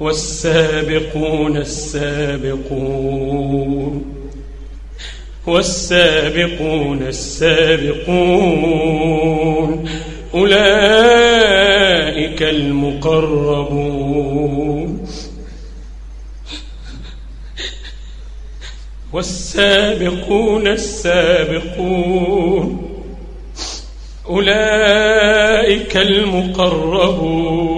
والسابقون السابقون والسابقون السابقون أولئك المقربون والسابقون السابقون أولئك المقربون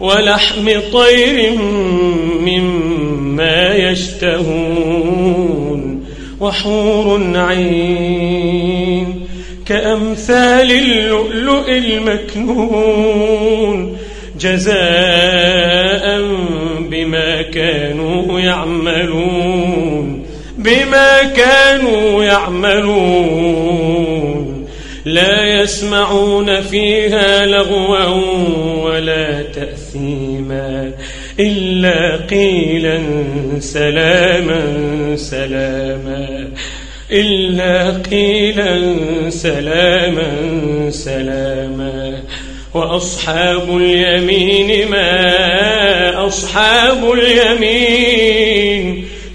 ولحم طير مما يشتهون وحور عين كأمثال اللؤلؤ المكنون جزاء بما كانوا يعملون بما كانوا يعملون لا يسمعون فيها لغوا ولا تأثيما إلا قيلا سلاما سلاما إلا قيلا سلاما سلاما وأصحاب اليمين ما أصحاب اليمين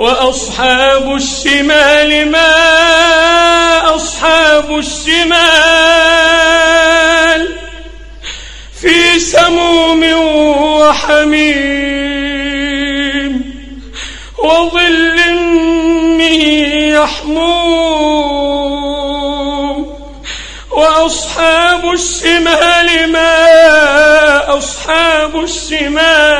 وأصحاب الشمال ما أصحاب الشمال في سموم وحميم وظل من يحموم وأصحاب الشمال ما أصحاب الشمال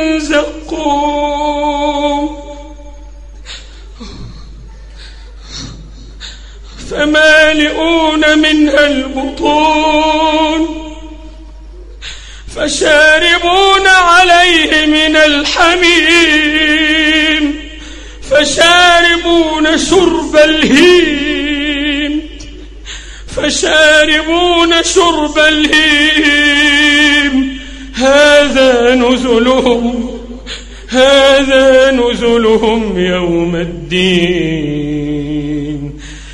فمالئون منها البطون فشاربون عليه من الحميم فشاربون شرب الهيم فشاربون شرب الهيم هذا نزلهم هذا نزلهم يوم الدين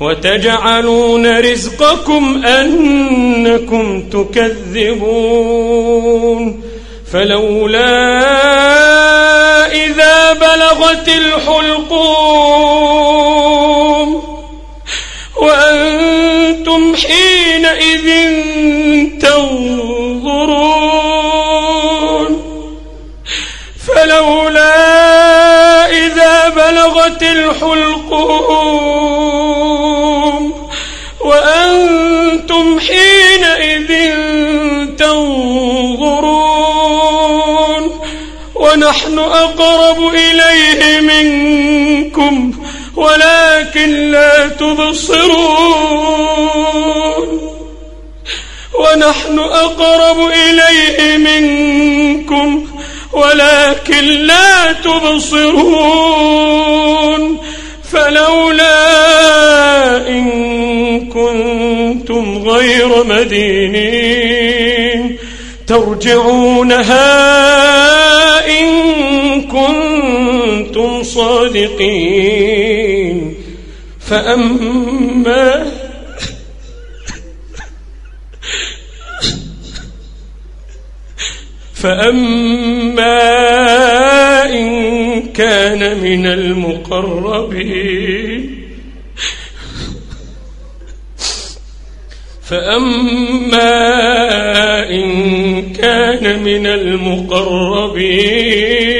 وتجعلون رزقكم أنكم تكذبون فلولا إذا بلغت الحلقوم وأنتم حينئذ تنظرون فلولا إذا بلغت الحلقوم ونحن أقرب إليه منكم ولكن لا تبصرون. ونحن أقرب إليه منكم ولكن لا تبصرون. فلولا إن كنتم غير مدينين ترجعونها كنتم صادقين. فأما فأما إن كان من المقربين. فأما إن كان من المقربين.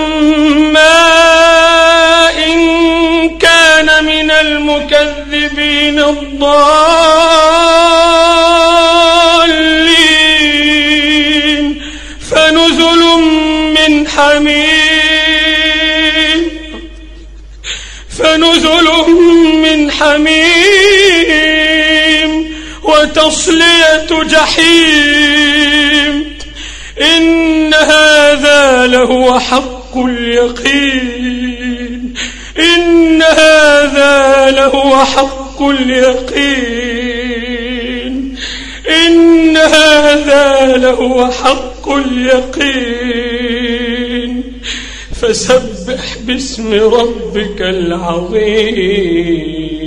من المكذبين الضالين. فنزل من حميم. فنزل من حميم. وتصلية جحيم. إن هذا لهو حق اليقين. إن هذا لهو حق اليقين. إن هذا لهو حق اليقين. فسبح باسم ربك العظيم.